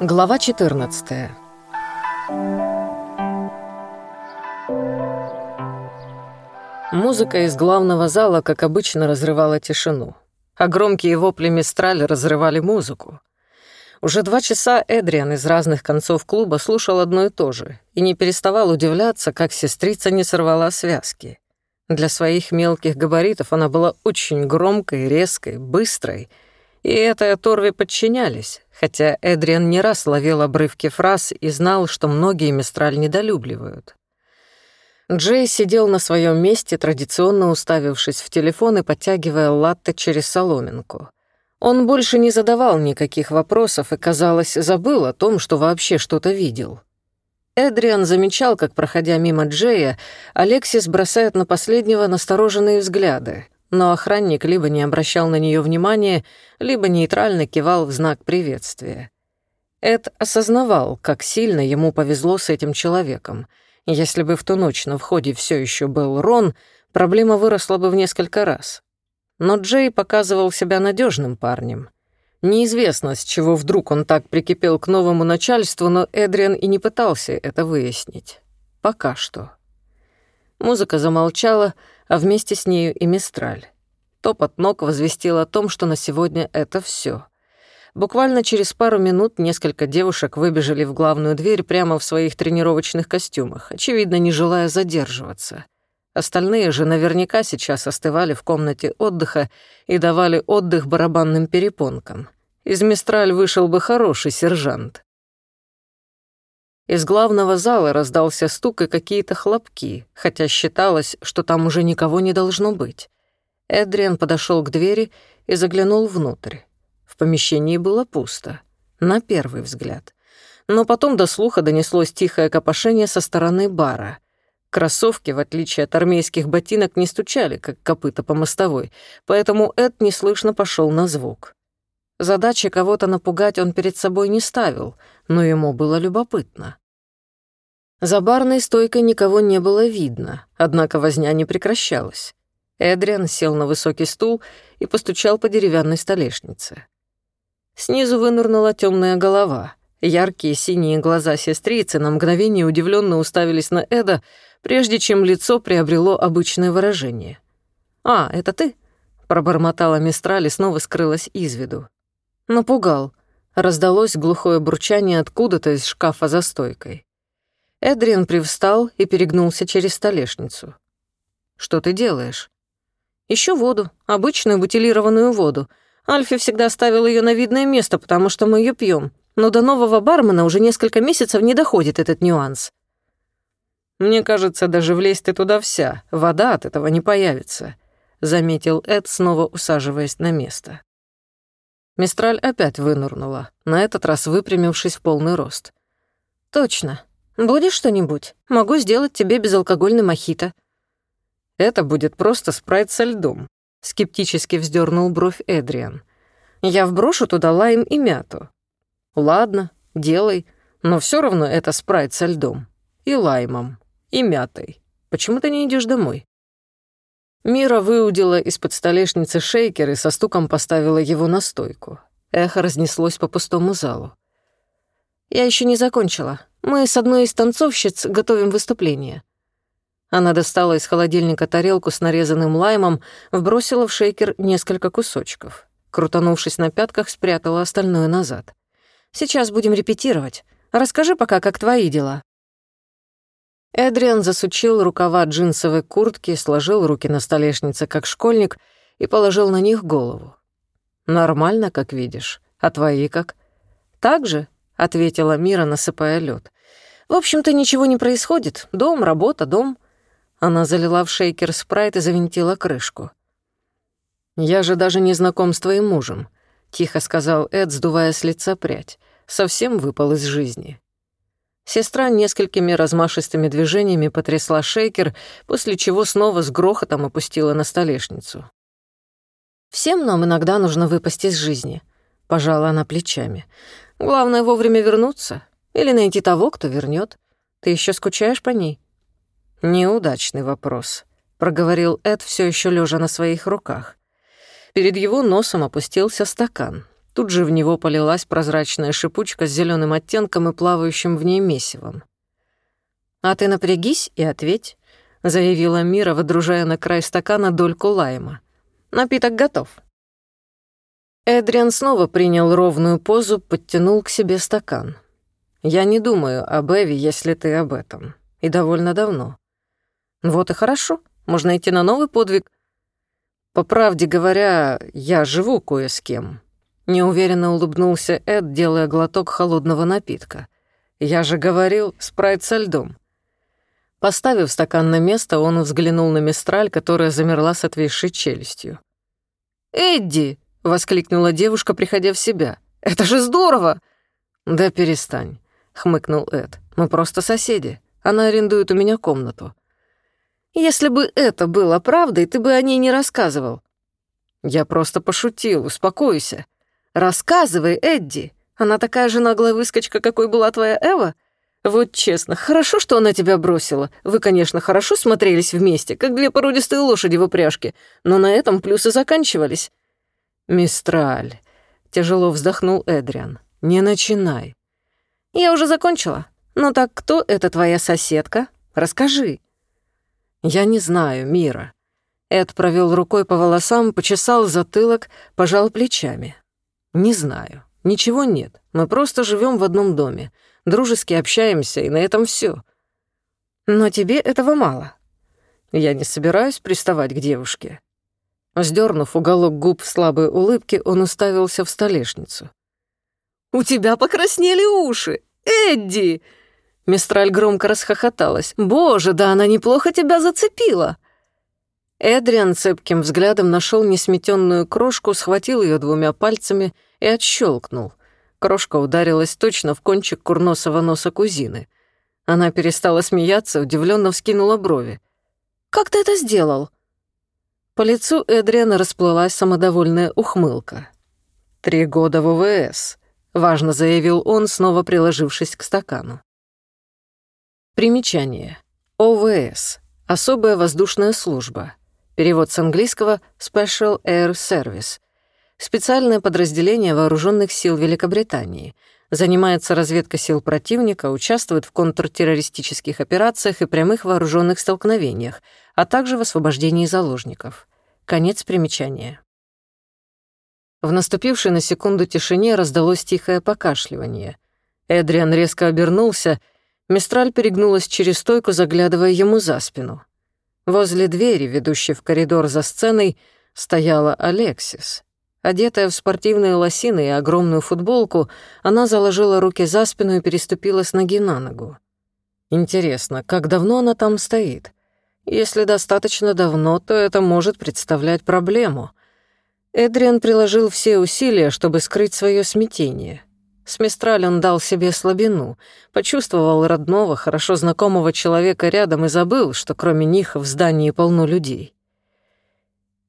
Глава 14 Музыка из главного зала, как обычно, разрывала тишину, а громкие вопли Мистраль разрывали музыку. Уже два часа Эдриан из разных концов клуба слушал одно и то же и не переставал удивляться, как сестрица не сорвала связки. Для своих мелких габаритов она была очень громкой, резкой, быстрой, и этой оторве подчинялись, хотя Эдриан не раз ловил обрывки фраз и знал, что многие Мистраль недолюбливают. Джей сидел на своем месте, традиционно уставившись в телефон и подтягивая латте через соломинку. Он больше не задавал никаких вопросов и, казалось, забыл о том, что вообще что-то видел. Эдриан замечал, как, проходя мимо Джея, Алексис бросает на последнего настороженные взгляды, но охранник либо не обращал на нее внимания, либо нейтрально кивал в знак приветствия. Эд осознавал, как сильно ему повезло с этим человеком — если бы в ту ночь на входе все еще был Рон, проблема выросла бы в несколько раз. Но Джей показывал себя надежным парнем. Неизвестно, с чего вдруг он так прикипел к новому начальству, но Эдриан и не пытался это выяснить. Пока что. Музыка замолчала, а вместе с нею и Мистраль. Топот ног возвестил о том, что на сегодня это все. Буквально через пару минут несколько девушек выбежали в главную дверь прямо в своих тренировочных костюмах, очевидно, не желая задерживаться. Остальные же наверняка сейчас остывали в комнате отдыха и давали отдых барабанным перепонкам. Из Мистраль вышел бы хороший сержант. Из главного зала раздался стук и какие-то хлопки, хотя считалось, что там уже никого не должно быть. Эдриан подошел к двери и заглянул внутрь. В помещении было пусто, на первый взгляд. Но потом до слуха донеслось тихое копошение со стороны бара. Кроссовки, в отличие от армейских ботинок, не стучали, как копыта по мостовой, поэтому Эд неслышно пошел на звук. Задачи кого-то напугать он перед собой не ставил, но ему было любопытно. За барной стойкой никого не было видно, однако возня не прекращалась. Эдриан сел на высокий стул и постучал по деревянной столешнице. Снизу вынырнула темная голова. Яркие синие глаза сестрицы на мгновение удивленно уставились на Эда, прежде чем лицо приобрело обычное выражение. «А, это ты?» — пробормотала Мистраль и снова скрылась из виду. «Напугал». Раздалось глухое бурчание откуда-то из шкафа за стойкой. Эдриан привстал и перегнулся через столешницу. «Что ты делаешь?» «Ищу воду, обычную бутилированную воду», Альфи всегда ставил ее на видное место, потому что мы ее пьем. Но до нового бармена уже несколько месяцев не доходит этот нюанс. «Мне кажется, даже влезть ты туда вся, вода от этого не появится», — заметил Эд, снова усаживаясь на место. Мистраль опять вынурнула, на этот раз выпрямившись в полный рост. «Точно. Будешь что-нибудь? Могу сделать тебе безалкогольный мохито». «Это будет просто спрайт со льдом», скептически вздернул бровь Эдриан. Я вброшу туда лайм и мяту. Ладно, делай, но все равно это спрайт со льдом. И лаймом, и мятой. Почему ты не идешь домой? Мира выудила из-под столешницы шейкер и со стуком поставила его на стойку. Эхо разнеслось по пустому залу. «Я еще не закончила. Мы с одной из танцовщиц готовим выступление. Она достала из холодильника тарелку с нарезанным лаймом, вбросила в шейкер несколько кусочков. Крутанувшись на пятках, спрятала остальное назад. «Сейчас будем репетировать. Расскажи пока, как твои дела». Эдриан засучил рукава джинсовой куртки, сложил руки на столешнице, как школьник, и положил на них голову. «Нормально, как видишь. А твои как?» «Так же?» — ответила Мира, насыпая лед. «В общем-то, ничего не происходит. Дом, работа, дом. Она залила в шейкер спрайт и завинтила крышку. «Я же даже не знаком с твоим мужем», — тихо сказал Эд, сдувая с лица прядь. «Совсем выпал из жизни». Сестра несколькими размашистыми движениями потрясла шейкер, после чего снова с грохотом опустила на столешницу. «Всем нам иногда нужно выпасть из жизни», — пожала она плечами. «Главное вовремя вернуться или найти того, кто вернет. Ты еще скучаешь по ней?» «Неудачный вопрос», — проговорил Эд, все еще лежа на своих руках. Перед его носом опустился стакан. Тут же в него полилась прозрачная шипучка с зеленым оттенком и плавающим в ней месивом. «А ты напрягись и ответь», — заявила Мира, выдружая на край стакана дольку лайма. «Напиток готов». Эдриан снова принял ровную позу, подтянул к себе стакан. «Я не думаю об Эви, если ты об этом. И довольно давно». «Вот и хорошо. Можно идти на новый подвиг». «По правде говоря, я живу кое с кем». Неуверенно улыбнулся Эд, делая глоток холодного напитка. «Я же говорил, спрайт со льдом». Поставив стакан на место, он взглянул на Мистраль, которая замерла с отвисшей челюстью. «Эдди!» — воскликнула девушка, приходя в себя. «Это же здорово!» «Да перестань», — хмыкнул Эд. «Мы просто соседи. Она арендует у меня комнату». «Если бы это было правдой, ты бы о ней не рассказывал». «Я просто пошутил, успокойся». «Рассказывай, Эдди. Она такая же наглая выскочка, какой была твоя Эва?» «Вот честно, хорошо, что она тебя бросила. Вы, конечно, хорошо смотрелись вместе, как две породистые лошади в упряжке, но на этом плюсы заканчивались. «Мистраль», — тяжело вздохнул Эдриан, — «не начинай». «Я уже закончила. Ну так кто эта твоя соседка? Расскажи». «Я не знаю, Мира». Эд провел рукой по волосам, почесал затылок, пожал плечами. «Не знаю. Ничего нет. Мы просто живем в одном доме, дружески общаемся, и на этом все. Но тебе этого мало. Я не собираюсь приставать к девушке. Сдернув уголок губ в слабой улыбке, он уставился в столешницу. «У тебя покраснели уши! Эдди!» Мистраль громко расхохоталась. «Боже, да она неплохо тебя зацепила!» Эдриан цепким взглядом нашел несметенную крошку, схватил ее двумя пальцами и отщелкнул. Крошка ударилась точно в кончик курносого носа кузины. Она перестала смеяться, удивленно вскинула брови. «Как ты это сделал?» По лицу Эдриана расплылась самодовольная ухмылка. «Три года в УВС», — важно заявил он, снова приложившись к стакану. Примечание. ОВС. Особая воздушная служба. Перевод с английского Special Air Service. Специальное подразделение вооруженных сил Великобритании. Занимается разведкой сил противника, участвует в контртеррористических операциях и прямых вооруженных столкновениях, а также в освобождении заложников. Конец примечания. В наступившей на секунду тишине раздалось тихое покашливание. Эдриан резко обернулся, Мистраль перегнулась через стойку, заглядывая ему за спину. Возле двери, ведущей в коридор за сценой, стояла Алексис. Одетая в спортивные лосины и огромную футболку, она заложила руки за спину и переступила с ноги на ногу. Интересно, как давно она там стоит? Если достаточно давно, то это может представлять проблему. Эдриан приложил все усилия, чтобы скрыть свое смятение. С Мистраль он дал себе слабину, почувствовал родного, хорошо знакомого человека рядом и забыл, что кроме них в здании полно людей.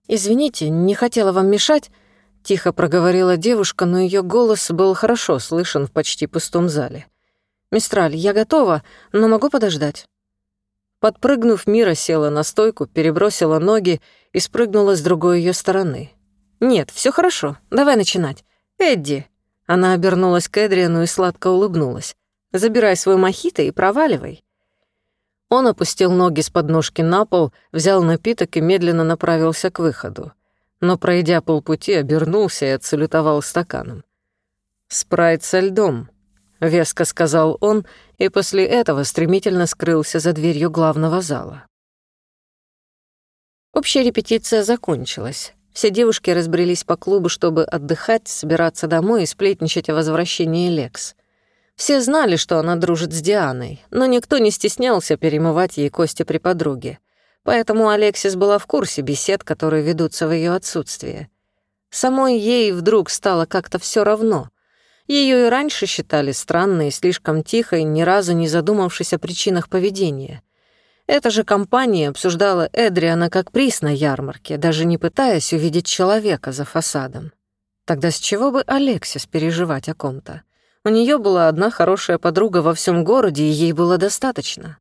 «Извините, не хотела вам мешать», — тихо проговорила девушка, но ее голос был хорошо слышен в почти пустом зале. «Мистраль, я готова, но могу подождать». Подпрыгнув, Мира села на стойку, перебросила ноги и спрыгнула с другой ее стороны. «Нет, все хорошо, давай начинать. Эдди!» Она обернулась к Эдриану и сладко улыбнулась. «Забирай свой мохито и проваливай». Он опустил ноги с подножки на пол, взял напиток и медленно направился к выходу. Но, пройдя полпути, обернулся и отсалютовал стаканом. «Спрайт со льдом», — веско сказал он, и после этого стремительно скрылся за дверью главного зала. Общая репетиция закончилась. Все девушки разбрелись по клубу, чтобы отдыхать, собираться домой и сплетничать о возвращении Лекс. Все знали, что она дружит с Дианой, но никто не стеснялся перемывать ей кости при подруге. Поэтому Алексис была в курсе бесед, которые ведутся в ее отсутствие. Самой ей вдруг стало как-то все равно. Ее и раньше считали странной, слишком тихой, ни разу не задумавшись о причинах поведения. Эта же компания обсуждала Эдриана как приз на ярмарке, даже не пытаясь увидеть человека за фасадом. Тогда с чего бы Алексис переживать о ком-то? У нее была одна хорошая подруга во всем городе, и ей было достаточно.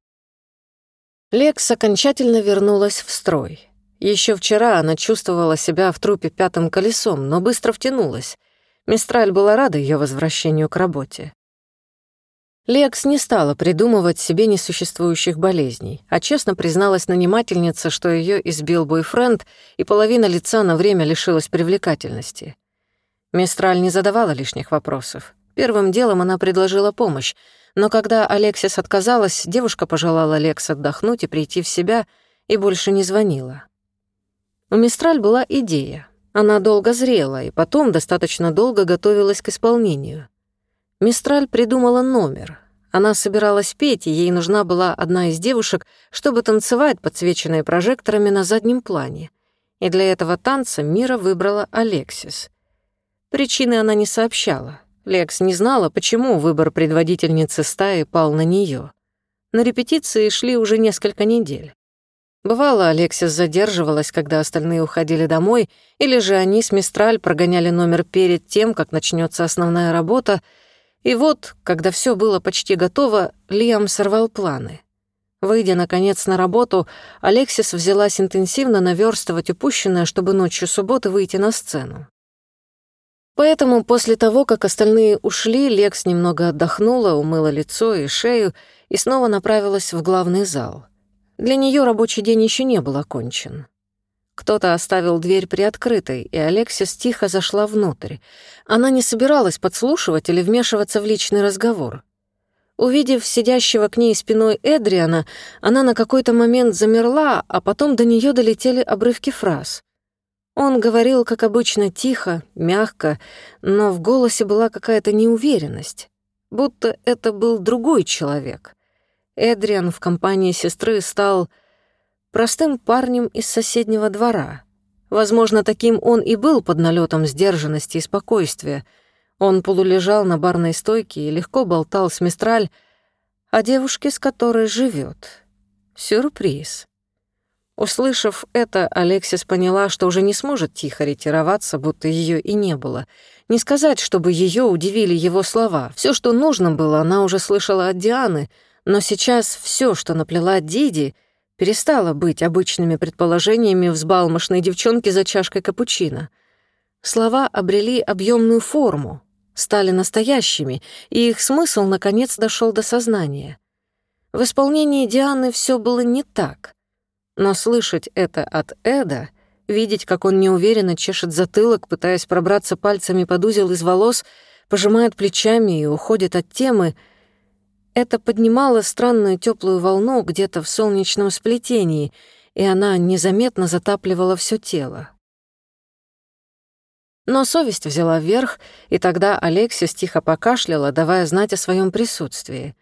Лекс окончательно вернулась в строй. Еще вчера она чувствовала себя в трупе пятым колесом, но быстро втянулась. Мистраль была рада ее возвращению к работе. Лекс не стала придумывать себе несуществующих болезней, а честно призналась нанимательнице, что ее избил бойфренд, и половина лица на время лишилась привлекательности. Мистраль не задавала лишних вопросов. Первым делом она предложила помощь, но когда Алексис отказалась, девушка пожелала Лекс отдохнуть и прийти в себя, и больше не звонила. У Мистраль была идея. Она долго зрела и потом достаточно долго готовилась к исполнению. Мистраль придумала номер. Она собиралась петь, и ей нужна была одна из девушек, чтобы танцевать, подсвеченная прожекторами на заднем плане. И для этого танца Мира выбрала Алексис. Причины она не сообщала. Лекс не знала, почему выбор предводительницы стаи пал на нее. На репетиции шли уже несколько недель. Бывало, Алексис задерживалась, когда остальные уходили домой, или же они с Мистраль прогоняли номер перед тем, как начнется основная работа, и вот, когда все было почти готово, Лиам сорвал планы. Выйдя, наконец, на работу, Алексис взялась интенсивно наверстывать упущенное, чтобы ночью субботы выйти на сцену. Поэтому после того, как остальные ушли, Лекс немного отдохнула, умыла лицо и шею и снова направилась в главный зал. Для нее рабочий день еще не был окончен. Кто-то оставил дверь приоткрытой, и Алексис тихо зашла внутрь. Она не собиралась подслушивать или вмешиваться в личный разговор. Увидев сидящего к ней спиной Эдриана, она на какой-то момент замерла, а потом до нее долетели обрывки фраз. Он говорил, как обычно, тихо, мягко, но в голосе была какая-то неуверенность, будто это был другой человек. Эдриан в компании сестры стал простым парнем из соседнего двора. Возможно, таким он и был под налетом сдержанности и спокойствия. Он полулежал на барной стойке и легко болтал с Мистраль о девушке, с которой живет. Сюрприз. Услышав это, Алексис поняла, что уже не сможет тихо ретироваться, будто ее и не было. Не сказать, чтобы ее удивили его слова. Все, что нужно было, она уже слышала от Дианы, но сейчас все, что наплела Диди, перестало быть обычными предположениями взбалмошной девчонки за чашкой капучино. Слова обрели объемную форму, стали настоящими, и их смысл наконец дошел до сознания. В исполнении Дианы все было не так. Но слышать это от Эда, видеть, как он неуверенно чешет затылок, пытаясь пробраться пальцами под узел из волос, пожимает плечами и уходит от темы — это поднимало странную теплую волну где-то в солнечном сплетении, и она незаметно затапливала все тело. Но совесть взяла вверх, и тогда Алексис тихо покашляла, давая знать о своем присутствии.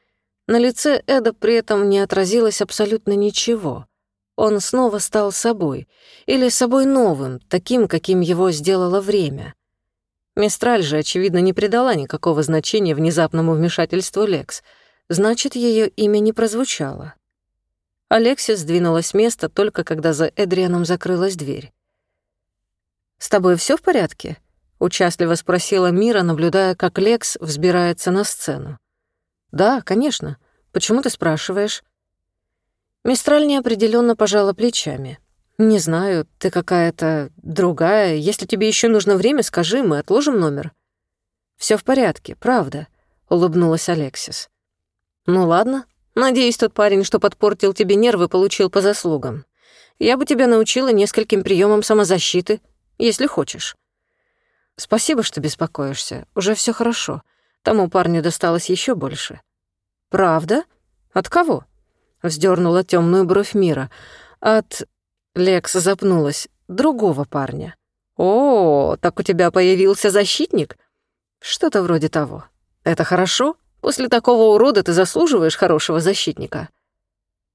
На лице Эда при этом не отразилось абсолютно ничего. Он снова стал собой, или собой новым, таким, каким его сделало время. Мистраль же, очевидно, не придала никакого значения внезапному вмешательству Лекс — значит, ее имя не прозвучало. Алексис сдвинулась с места только когда за Эдрианом закрылась дверь. «С тобой все в порядке?» — участливо спросила Мира, наблюдая, как Лекс взбирается на сцену. «Да, конечно. Почему ты спрашиваешь?» Мистраль неопределенно пожала плечами. «Не знаю, ты какая-то другая. Если тебе еще нужно время, скажи, мы отложим номер». Все в порядке, правда», — улыбнулась Алексис. «Ну ладно. Надеюсь, тот парень, что подпортил тебе нервы, получил по заслугам. Я бы тебя научила нескольким приемам самозащиты, если хочешь». «Спасибо, что беспокоишься. Уже все хорошо. Тому парню досталось еще больше». «Правда? От кого?» — вздернула темную бровь мира. «От...» — Лекс запнулась. «Другого парня». «О, так у тебя появился защитник?» «Что-то вроде того. Это хорошо?» После такого урода ты заслуживаешь хорошего защитника».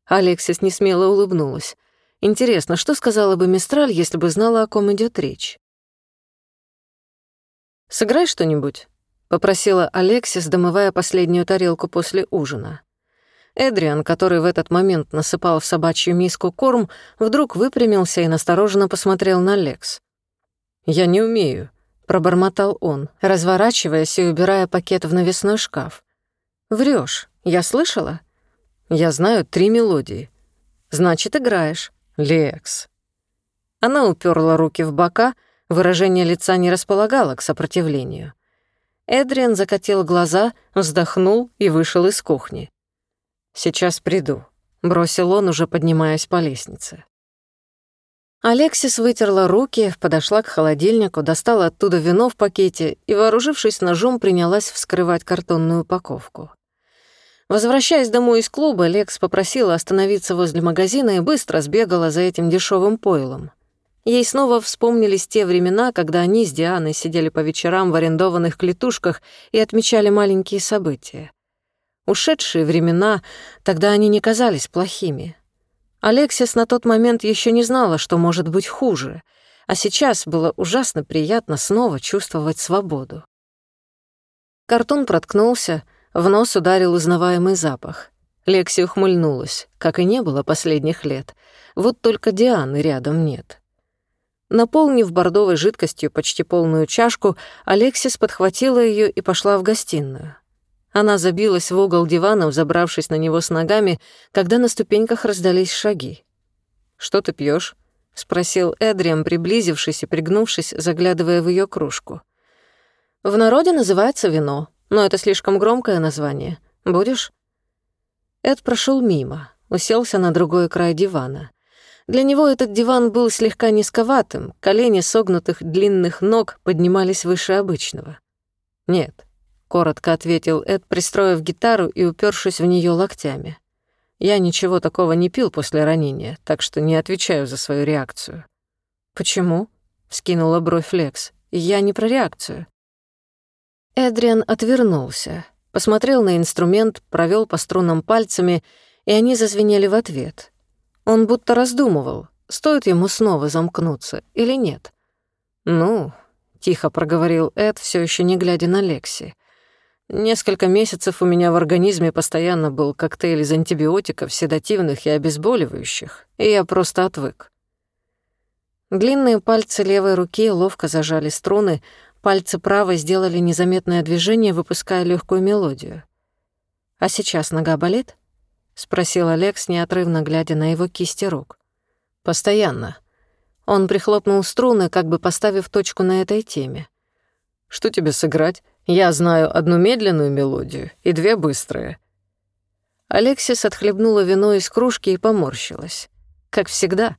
Алексис несмело улыбнулась. Интересно, что сказала бы Мистраль, если бы знала, о ком идет речь? «Сыграй что-нибудь», — попросила Алексис, домывая последнюю тарелку после ужина. Эдриан, который в этот момент насыпал в собачью миску корм, вдруг выпрямился и настороженно посмотрел на Лекс. «Я не умею», — пробормотал он, разворачиваясь и убирая пакет в навесной шкаф. Врешь, я слышала. Я знаю три мелодии. Значит, играешь. Лекс. Она уперла руки в бока, выражение лица не располагало к сопротивлению. Эдриан закатил глаза, вздохнул и вышел из кухни. «Сейчас приду», — бросил он, уже поднимаясь по лестнице. Алексис вытерла руки, подошла к холодильнику, достала оттуда вино в пакете и, вооружившись ножом, принялась вскрывать картонную упаковку. Возвращаясь домой из клуба, Лекс попросила остановиться возле магазина и быстро сбегала за этим дешевым пойлом. Ей снова вспомнились те времена, когда они с Дианой сидели по вечерам в арендованных клетушках и отмечали маленькие события. Ушедшие времена, тогда они не казались плохими. Алексис на тот момент еще не знала, что может быть хуже, а сейчас было ужасно приятно снова чувствовать свободу. Картон проткнулся, в нос ударил узнаваемый запах. Лекси ухмыльнулась, как и не было последних лет. Вот только Дианы рядом нет. Наполнив бордовой жидкостью почти полную чашку, Алексис подхватила ее и пошла в гостиную. Она забилась в угол дивана, взобравшись на него с ногами, когда на ступеньках раздались шаги. «Что ты пьешь? спросил Эдриам, приблизившись и пригнувшись, заглядывая в ее кружку. «В народе называется вино, но это слишком громкое название. Будешь?» Эд прошел мимо, уселся на другой край дивана. Для него этот диван был слегка низковатым, колени согнутых длинных ног поднимались выше обычного. «Нет», — коротко ответил Эд, пристроив гитару и упершись в нее локтями. «Я ничего такого не пил после ранения, так что не отвечаю за свою реакцию». «Почему?» — вскинула бровь Лекс. «Я не про реакцию». Эдриан отвернулся, посмотрел на инструмент, провел по струнам пальцами, и они зазвенели в ответ — он будто раздумывал, стоит ему снова замкнуться или нет. «Ну», — тихо проговорил Эд, все еще не глядя на Лекси. «Несколько месяцев у меня в организме постоянно был коктейль из антибиотиков, седативных и обезболивающих, и я просто отвык». Длинные пальцы левой руки ловко зажали струны, пальцы правой сделали незаметное движение, выпуская легкую мелодию. «А сейчас нога болит?» — спросил Алекс, неотрывно глядя на его кисти рук. «Постоянно». Он прихлопнул струны, как бы поставив точку на этой теме. «Что тебе сыграть? Я знаю одну медленную мелодию и две быстрые». Алексис отхлебнула вино из кружки и поморщилась. Как всегда.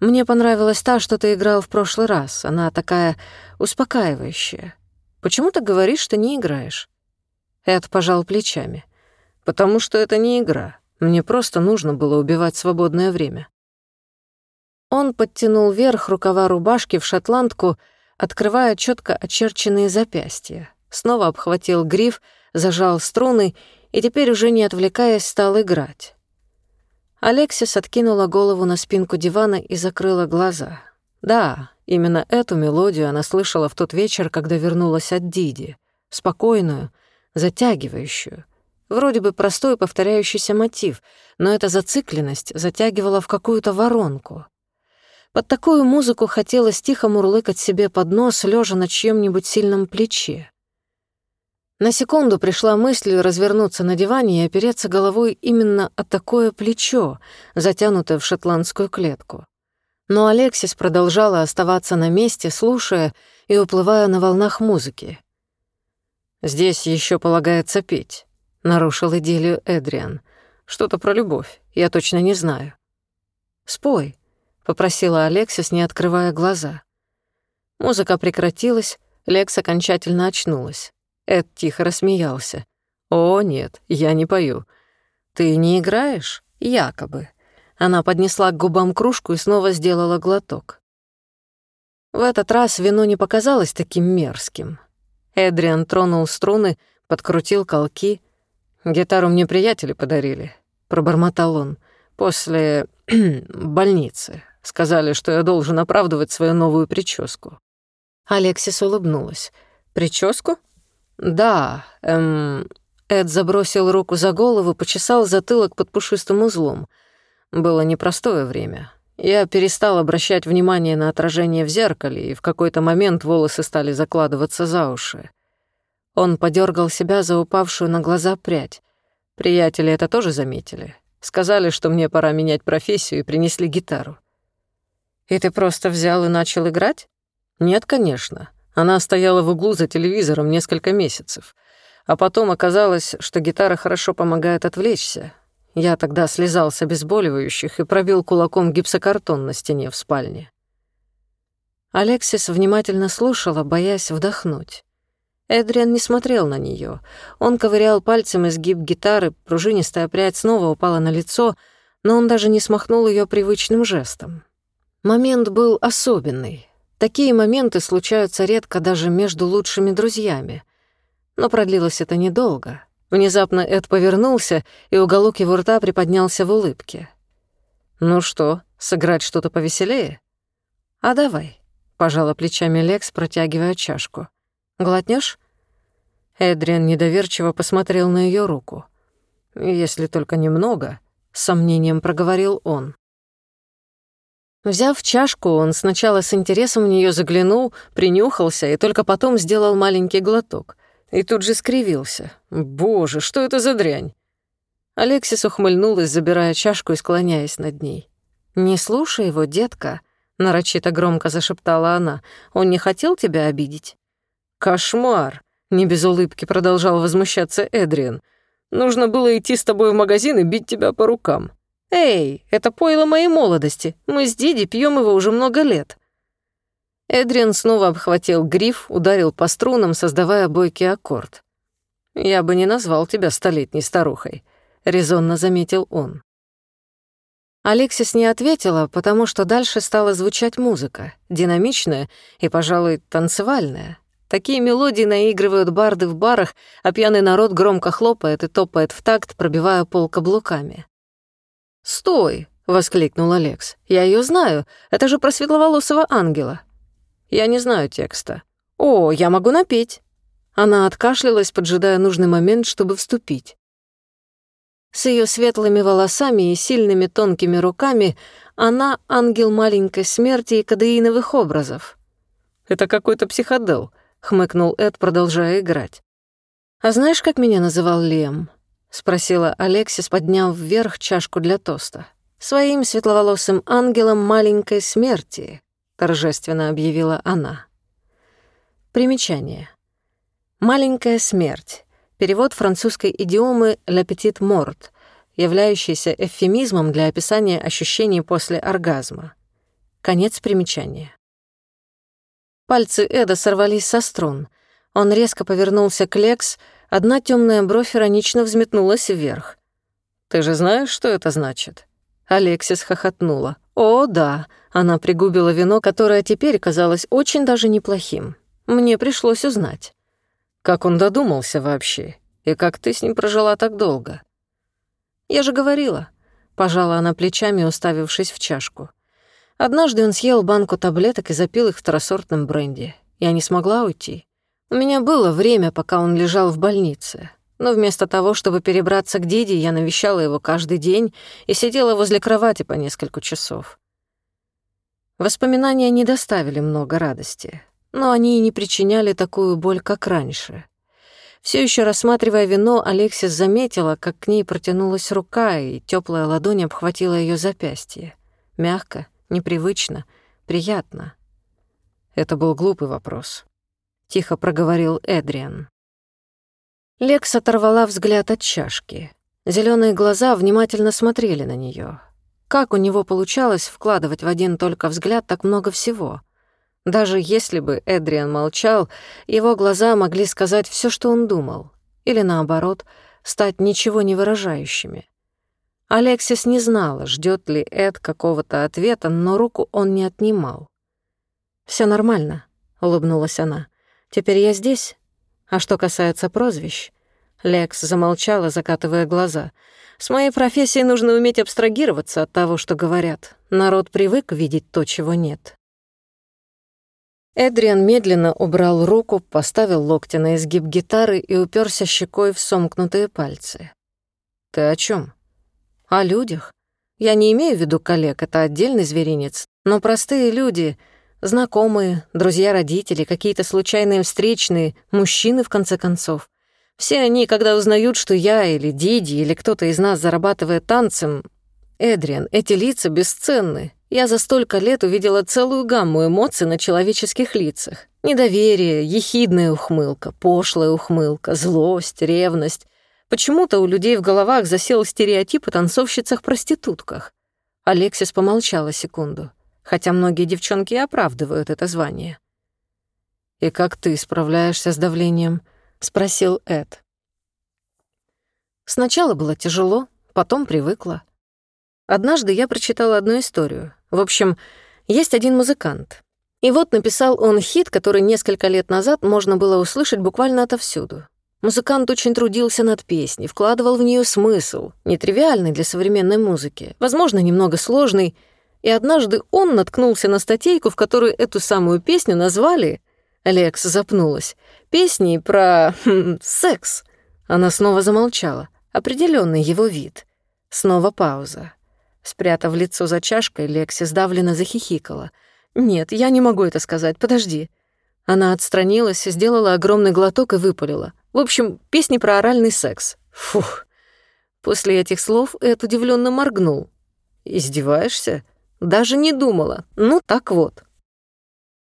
«Мне понравилась та, что ты играл в прошлый раз. Она такая успокаивающая. Почему ты говоришь, что не играешь?» Эд пожал плечами. Потому что это не игра. Мне просто нужно было убивать свободное время. Он подтянул вверх рукава рубашки в шотландку, открывая четко очерченные запястья. Снова обхватил гриф, зажал струны и теперь уже не отвлекаясь стал играть. Алексис откинула голову на спинку дивана и закрыла глаза. Да, именно эту мелодию она слышала в тот вечер, когда вернулась от Диди. Спокойную, затягивающую — Вроде бы простой повторяющийся мотив, но эта зацикленность затягивала в какую-то воронку. Под такую музыку хотелось тихо мурлыкать себе под нос, лежа на чьем-нибудь сильном плече. На секунду пришла мысль развернуться на диване и опереться головой именно о такое плечо, затянутое в шотландскую клетку. Но Алексис продолжала оставаться на месте, слушая и уплывая на волнах музыки. «Здесь еще полагается петь», нарушил идиллию Эдриан. Что-то про любовь, я точно не знаю. Спой, попросила Алексис, не открывая глаза. Музыка прекратилась, Лекс окончательно очнулась. Эд тихо рассмеялся. «О, нет, я не пою. Ты не играешь? Якобы». Она поднесла к губам кружку и снова сделала глоток. В этот раз вино не показалось таким мерзким. Эдриан тронул струны, подкрутил колки, «Гитару мне приятели подарили», — пробормотал он. «После больницы. Сказали, что я должен оправдывать свою новую прическу». Алексис улыбнулась. «Прическу?» «Да, эм...» Эд забросил руку за голову, почесал затылок под пушистым узлом. Было непростое время. Я перестал обращать внимание на отражение в зеркале, и в какой-то момент волосы стали закладываться за уши. Он подергал себя за упавшую на глаза прядь. Приятели это тоже заметили. Сказали, что мне пора менять профессию и принесли гитару. «И ты просто взял и начал играть?» «Нет, конечно. Она стояла в углу за телевизором несколько месяцев. А потом оказалось, что гитара хорошо помогает отвлечься. Я тогда слезал с обезболивающих и пробил кулаком гипсокартон на стене в спальне. Алексис внимательно слушала, боясь вдохнуть. Эдриан не смотрел на нее. Он ковырял пальцем изгиб гитары, пружинистая прядь снова упала на лицо, но он даже не смахнул ее привычным жестом. Момент был особенный. Такие моменты случаются редко даже между лучшими друзьями. Но продлилось это недолго. Внезапно Эд повернулся, и уголок его рта приподнялся в улыбке. «Ну что, сыграть что-то повеселее?» «А давай», — пожала плечами Лекс, протягивая чашку. Глотнешь? Эдриан недоверчиво посмотрел на ее руку. «Если только немного», — с сомнением проговорил он. Взяв чашку, он сначала с интересом в нее заглянул, принюхался и только потом сделал маленький глоток. И тут же скривился. «Боже, что это за дрянь?» Алексис ухмыльнулась, забирая чашку и склоняясь над ней. «Не слушай его, детка», — нарочито громко зашептала она. «Он не хотел тебя обидеть?» «Кошмар!» — не без улыбки продолжал возмущаться Эдриан. «Нужно было идти с тобой в магазин и бить тебя по рукам». «Эй, это пойло моей молодости. Мы с Диди пьем его уже много лет». Эдриан снова обхватил гриф, ударил по струнам, создавая бойкий аккорд. «Я бы не назвал тебя столетней старухой», — резонно заметил он. Алексис не ответила, потому что дальше стала звучать музыка, динамичная и, пожалуй, танцевальная. Такие мелодии наигрывают барды в барах, а пьяный народ громко хлопает и топает в такт, пробивая пол каблуками. «Стой!» — воскликнул Алекс. «Я ее знаю. Это же про светловолосого ангела». «Я не знаю текста». «О, я могу напеть». Она откашлялась, поджидая нужный момент, чтобы вступить. С ее светлыми волосами и сильными тонкими руками она — ангел маленькой смерти и кадеиновых образов. «Это какой-то психодел», хмыкнул Эд, продолжая играть. «А знаешь, как меня называл Лем?» — спросила Алексис, подняв вверх чашку для тоста. «Своим светловолосым ангелом маленькой смерти», — торжественно объявила она. Примечание. «Маленькая смерть» — перевод французской идиомы «la petite mort», являющийся эвфемизмом для описания ощущений после оргазма. Конец примечания. Пальцы Эда сорвались со струн. Он резко повернулся к Лекс, одна темная бровь иронично взметнулась вверх. «Ты же знаешь, что это значит?» Алексис хохотнула. «О, да!» Она пригубила вино, которое теперь казалось очень даже неплохим. Мне пришлось узнать. Как он додумался вообще? И как ты с ним прожила так долго? Я же говорила. Пожала она плечами, уставившись в чашку. Однажды он съел банку таблеток и запил их второсортным бренди. Я не смогла уйти. У меня было время, пока он лежал в больнице. Но вместо того, чтобы перебраться к Диди, я навещала его каждый день и сидела возле кровати по несколько часов. Воспоминания не доставили много радости, но они и не причиняли такую боль, как раньше. Все еще рассматривая вино, Алексис заметила, как к ней протянулась рука, и теплая ладонь обхватила ее запястье. Мягко, непривычно, приятно. Это был глупый вопрос. Тихо проговорил Эдриан. Лекс оторвала взгляд от чашки. Зеленые глаза внимательно смотрели на нее. Как у него получалось вкладывать в один только взгляд так много всего? Даже если бы Эдриан молчал, его глаза могли сказать все, что он думал, или наоборот, стать ничего не выражающими. Алексис не знала, ждет ли Эд какого-то ответа, но руку он не отнимал. Все нормально», — улыбнулась она. «Теперь я здесь. А что касается прозвищ...» Лекс замолчала, закатывая глаза. «С моей профессией нужно уметь абстрагироваться от того, что говорят. Народ привык видеть то, чего нет». Эдриан медленно убрал руку, поставил локти на изгиб гитары и уперся щекой в сомкнутые пальцы. «Ты о чем? О людях. Я не имею в виду коллег, это отдельный зверинец, но простые люди, знакомые, друзья-родители, какие-то случайные встречные, мужчины, в конце концов. Все они, когда узнают, что я или Диди, или кто-то из нас зарабатывает танцем... Эдриан, эти лица бесценны. Я за столько лет увидела целую гамму эмоций на человеческих лицах. Недоверие, ехидная ухмылка, пошлая ухмылка, злость, ревность. Почему-то у людей в головах засел стереотип о танцовщицах-проститутках. Алексис помолчала секунду, хотя многие девчонки оправдывают это звание. «И как ты справляешься с давлением?» — спросил Эд. Сначала было тяжело, потом привыкла. Однажды я прочитала одну историю. В общем, есть один музыкант. И вот написал он хит, который несколько лет назад можно было услышать буквально отовсюду. Музыкант очень трудился над песней, вкладывал в нее смысл, нетривиальный для современной музыки, возможно, немного сложный, и однажды он наткнулся на статейку, в которой эту самую песню назвали Лекс запнулась. «Песни про... Хм, секс». Она снова замолчала. Определенный его вид. Снова пауза. Спрятав лицо за чашкой, Лекси сдавленно захихикала. «Нет, я не могу это сказать, подожди». Она отстранилась, сделала огромный глоток и выпалила. В общем, песни про оральный секс. Фух. После этих слов Эд удивленно моргнул. «Издеваешься?» Даже не думала. Ну, так вот.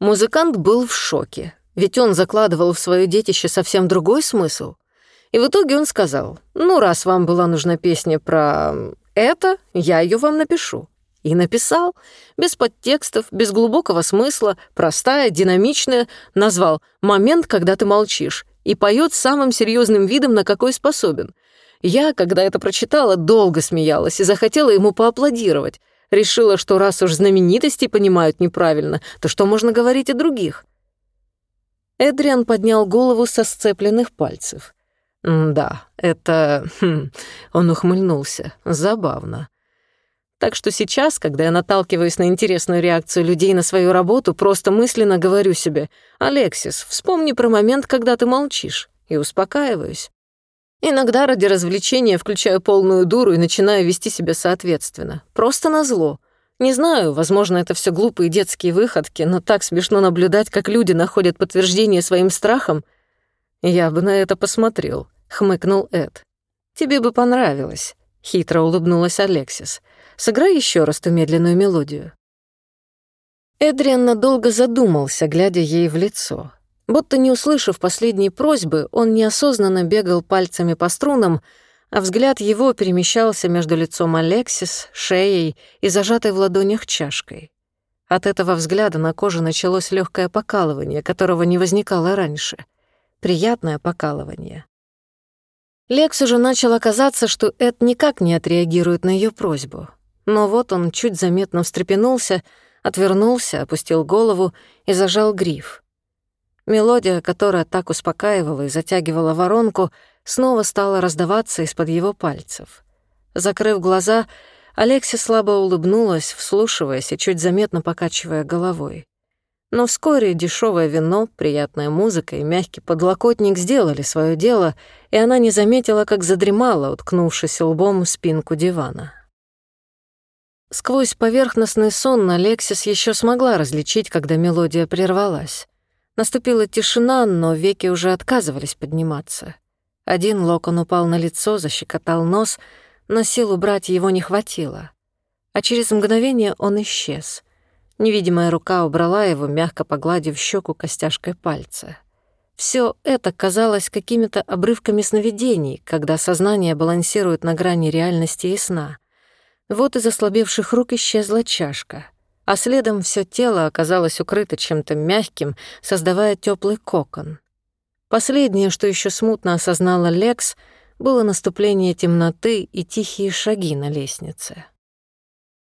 Музыкант был в шоке, ведь он закладывал в свое детище совсем другой смысл. И в итоге он сказал, ну, раз вам была нужна песня про это, я ее вам напишу. И написал, без подтекстов, без глубокого смысла, простая, динамичная, назвал «Момент, когда ты молчишь» и поет самым серьезным видом, на какой способен. Я, когда это прочитала, долго смеялась и захотела ему поаплодировать. Решила, что раз уж знаменитости понимают неправильно, то что можно говорить о других? Эдриан поднял голову со сцепленных пальцев. «Да, это...» хм, Он ухмыльнулся. «Забавно. Так что сейчас, когда я наталкиваюсь на интересную реакцию людей на свою работу, просто мысленно говорю себе, «Алексис, вспомни про момент, когда ты молчишь», и успокаиваюсь. Иногда ради развлечения включаю полную дуру и начинаю вести себя соответственно. Просто назло. Не знаю, возможно, это все глупые детские выходки, но так смешно наблюдать, как люди находят подтверждение своим страхам. Я бы на это посмотрел, хмыкнул Эд. Тебе бы понравилось, хитро улыбнулась Алексис. Сыграй еще раз ту медленную мелодию. Эдриан надолго задумался, глядя ей в лицо. Будто не услышав последней просьбы, он неосознанно бегал пальцами по струнам, а взгляд его перемещался между лицом Алексис, шеей и зажатой в ладонях чашкой. От этого взгляда на коже началось легкое покалывание, которого не возникало раньше. Приятное покалывание. Лекс уже начал казаться, что Эд никак не отреагирует на ее просьбу. Но вот он чуть заметно встрепенулся, отвернулся, опустил голову и зажал гриф. Мелодия, которая так успокаивала и затягивала воронку, снова стала раздаваться из-под его пальцев. Закрыв глаза, Алексия слабо улыбнулась, вслушиваясь и чуть заметно покачивая головой. Но вскоре дешевое вино, приятная музыка и мягкий подлокотник сделали свое дело, и она не заметила, как задремала, уткнувшись лбом в спинку дивана. Сквозь поверхностный сон Алексис еще смогла различить, когда мелодия прервалась. Наступила тишина, но веки уже отказывались подниматься. Один локон упал на лицо, защекотал нос, но сил убрать его не хватило. А через мгновение он исчез. Невидимая рука убрала его, мягко погладив щеку костяшкой пальца. Все это казалось какими-то обрывками сновидений, когда сознание балансирует на грани реальности и сна. Вот из ослабевших рук исчезла чашка — а следом все тело оказалось укрыто чем-то мягким, создавая теплый кокон. Последнее, что еще смутно осознала Лекс, было наступление темноты и тихие шаги на лестнице.